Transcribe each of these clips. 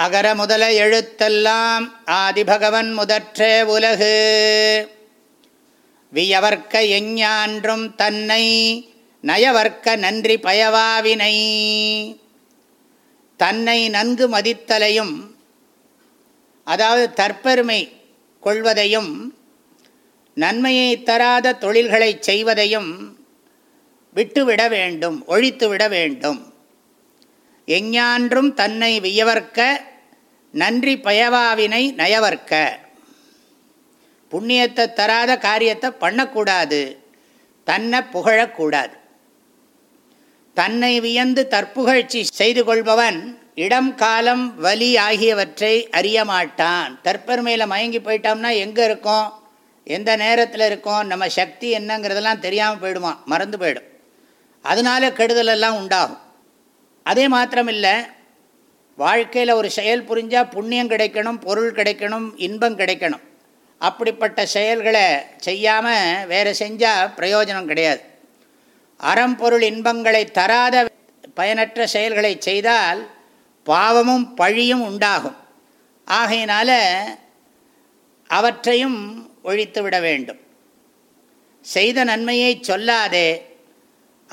அகர முதல எழுத்தெல்லாம் ஆதிபகவன் முதற்றே உலகு. வியவர்க்க எஞ்ஞான்றும் தன்னை நயவர்க்க நன்றி பயவாவினை. தன்னை நன்கு மதித்தலையும் அதாவது தற்பெருமை கொள்வதையும் நன்மையை தராத தொழில்களை செய்வதையும் விட்டுவிட வேண்டும் ஒழித்துவிட வேண்டும். எஞ்ஞான்றும் தன்னை வியவர்க்க நன்றி பயவாவினை நயவர்க்க. புண்ணியத்தை தராத காரியத்தை பண்ணக்கூடாது. தன்னை புகழக்கூடாது. தன்னை வியந்து தற்புகழ்ச்சி செய்து கொள்பவன் இடம் காலம் வலி ஆகியவற்றை அறிய மாட்டான். தற்பெருமையில் மயங்கி போயிட்டோம்னா எங்கே இருக்கோம்? எந்த நேரத்தில் இருக்கோம்? நம்ம சக்தி என்னங்கிறதெல்லாம் தெரியாமல் போயிடுமா? மறந்து போயிடும். அதனால கெடுதலெல்லாம் உண்டாகும். அதே மாத்திரமில்லை வாழ்க்கையில் ஒரு செயல் புரிஞ்சால் புண்ணியம் கிடைக்கணும் பொருள் கிடைக்கணும் இன்பம் கிடைக்கணும். அப்படிப்பட்ட செயல்களை செய்யாமல் வேறு செஞ்சால் பிரயோஜனம் கிடையாது. அறம்பொருள் இன்பங்களை தராத பயனற்ற செயல்களை செய்தால் பாவமும் பழியும் உண்டாகும். ஆகையினால அவற்றையும் ஒழித்து விட வேண்டும். செய்த நன்மையை சொல்லாதே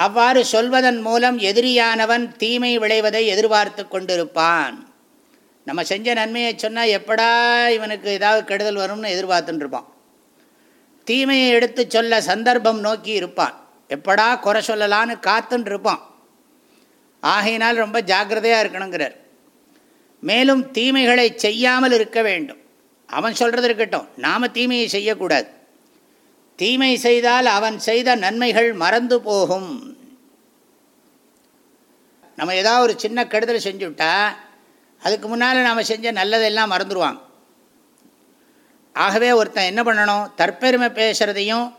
அவ்வாறு சொல்வதன் மூலம் எதிரியானவன் தீமை விளைவதை எதிர்பார்த்து கொண்டிருப்பான். நம்ம செஞ்ச நன்மையை சொன்னால் எப்படா இவனுக்கு ஏதாவது கெடுதல் வரும்னு எதிர்பார்த்துட்டுருப்பான் தீமையை எடுத்து சொல்ல சந்தர்ப்பம் நோக்கி இருப்பான். எப்படா குறை சொல்லலான்னு காத்துன்னு இருப்பான் ஆகையினால் ரொம்ப ஜாக்கிரதையாக இருக்கணுங்கிறார். மேலும் தீமைகளை செய்யாமல் இருக்க வேண்டும். அவன் சொல்கிறது இருக்கட்டும். நாம் தீமையை செய்யக்கூடாது. தீமை செய்தால் அவன் செய்த நன்மைகள் மறந்து போகும். நம்ம ஏதாவது ஒரு சின்ன கெடுதல் செஞ்சுவிட்டா அதுக்கு முன்னால் நாம் செஞ்ச நல்லதெல்லாம் மறந்துடுவாங்க ஆகவே ஒருத்தன் என்ன பண்ணணும்? தற்பெருமை பேசுகிறதையும்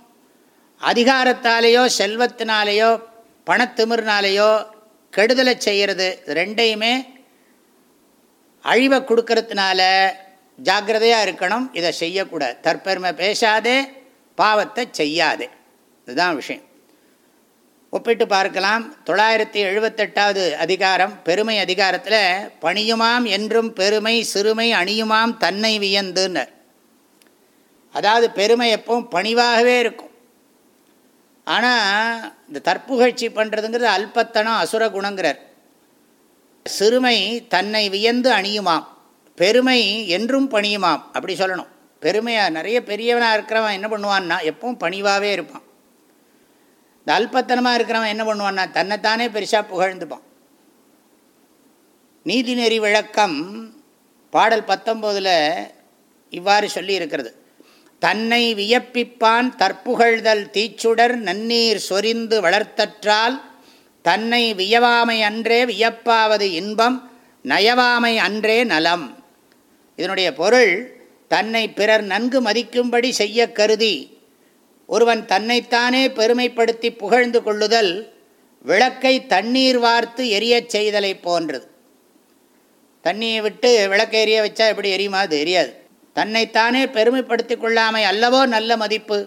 அதிகாரத்தாலேயோ செல்வத்தினாலேயோ பணத்திமிர்னாலேயோ கெடுதலை செய்கிறது ரெண்டையுமே அழிவை கொடுக்கறதுனால ஜாக்கிரதையாக இருக்கணும். இதை செய்யக்கூடாது. தற்பெருமை பேசாதே பாவத்தை செய்யாதே. இதுதான் விஷயம். ஒப்பிட்டு பார்க்கலாம். தொள்ளாயிரத்தி எழுபத்தெட்டாவது அதிகாரம் பெருமை அதிகாரத்தில் பணியுமாம் என்றும் பெருமை சிறுமை அணியுமாம் தன்னை வியந்துன்னர். அதாவது பெருமை எப்பவும் பணிவாகவே இருக்கும். ஆனால் இந்த தற்புகழ்ச்சி பண்ணுறதுங்கிறது அல்பத்தனம் அசுர குணங்கிறார். சிறுமை தன்னை வியந்து அணியுமாம் பெருமை என்றும் பணியுமாம் அப்படி சொல்லணும். பெருமையாக நிறைய பெரியவனாக இருக்கிறவன் என்ன பண்ணுவான்னா எப்பவும் பணிவாகவே இருப்பான். இந்த அல்பத்தனமாக இருக்கிறவன் என்ன பண்ணுவான்னா தன்னைத்தானே பெருசாக புகழ்ந்துப்பான். நீதிநெறி விளக்கம் பாடல் பத்தொம்போதில் இவ்வாறு சொல்லி இருக்கிறது தன்னை வியப்பிப்பான் தற்புகழ்தல் தீச்சுடர் நன்னீர் சொரிந்து வளர்த்தற்றால் தன்னை வியவாமை அன்றே வியப்பாவது இன்பம் நயவாமை அன்றே நலம். இதனுடைய பொருள் தன்னை பிறர் நன்கு மதிக்கும்படி செய்ய கருதி ஒருவன் தன்னைத்தானே பெருமைப்படுத்தி புகழ்ந்து கொள்ளுதல் விளக்கை தண்ணீர் வார்த்து எரியச் செய்தலை போன்றது. தண்ணியை விட்டு விளக்கை எரிய வச்சா எப்படி எரியுமா? அது எரியாது. தன்னைத்தானே பெருமைப்படுத்தி கொள்ளாமை அல்லவோ நல்ல மதிப்பு.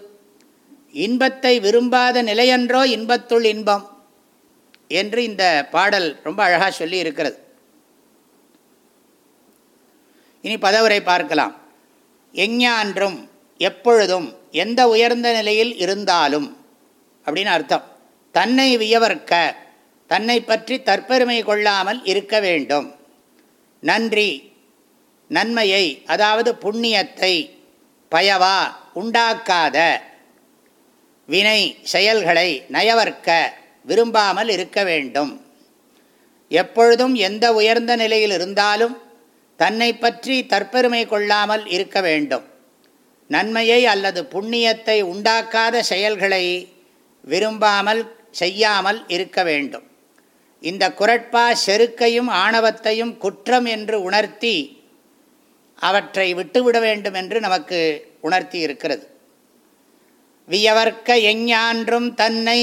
இன்பத்தை விரும்பாத நிலையன்றோ இன்பத்துள் இன்பம் என்று இந்த பாடல் ரொம்ப அழகாக சொல்லி இருக்கிறது இனி பதவுரை பார்க்கலாம். எஞ்ஞான்றும் எப்பொழுதும் எந்த உயர்ந்த நிலையில் இருந்தாலும் அப்படின்னு அர்த்தம். தன்னை வியவர்க்க தன்னை பற்றி தற்பெருமை கொள்ளாமல் இருக்க வேண்டும். நன்றி நன்மையை அதாவது புண்ணியத்தை பயவா உண்டாக்காத வினை செயல்களை நயவர்க்க விரும்பாமல் இருக்க வேண்டும். எப்பொழுதும் எந்த உயர்ந்த நிலையில் இருந்தாலும் தன்னை பற்றி தற்பெருமை கொள்ளாமல் இருக்க வேண்டும். நன்மையை அல்லது புண்ணியத்தை உண்டாக்காத செயல்களை விரும்பாமல் செய்யாமல் இருக்க வேண்டும். இந்த குரட்பா செருக்கையும் ஆணவத்தையும் குற்றம் என்று உணர்த்தி அவற்றை விட்டுவிட வேண்டும் என்று நமக்கு உணர்த்தி இருக்கிறது. வியவர்க்க எஞ்ஞான்றும் தன்னை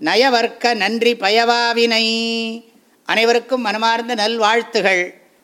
நயவர்க்க நன்றி பயவாவினை. அனைவருக்கும் மனமார்ந்த நல்வாழ்த்துகள்.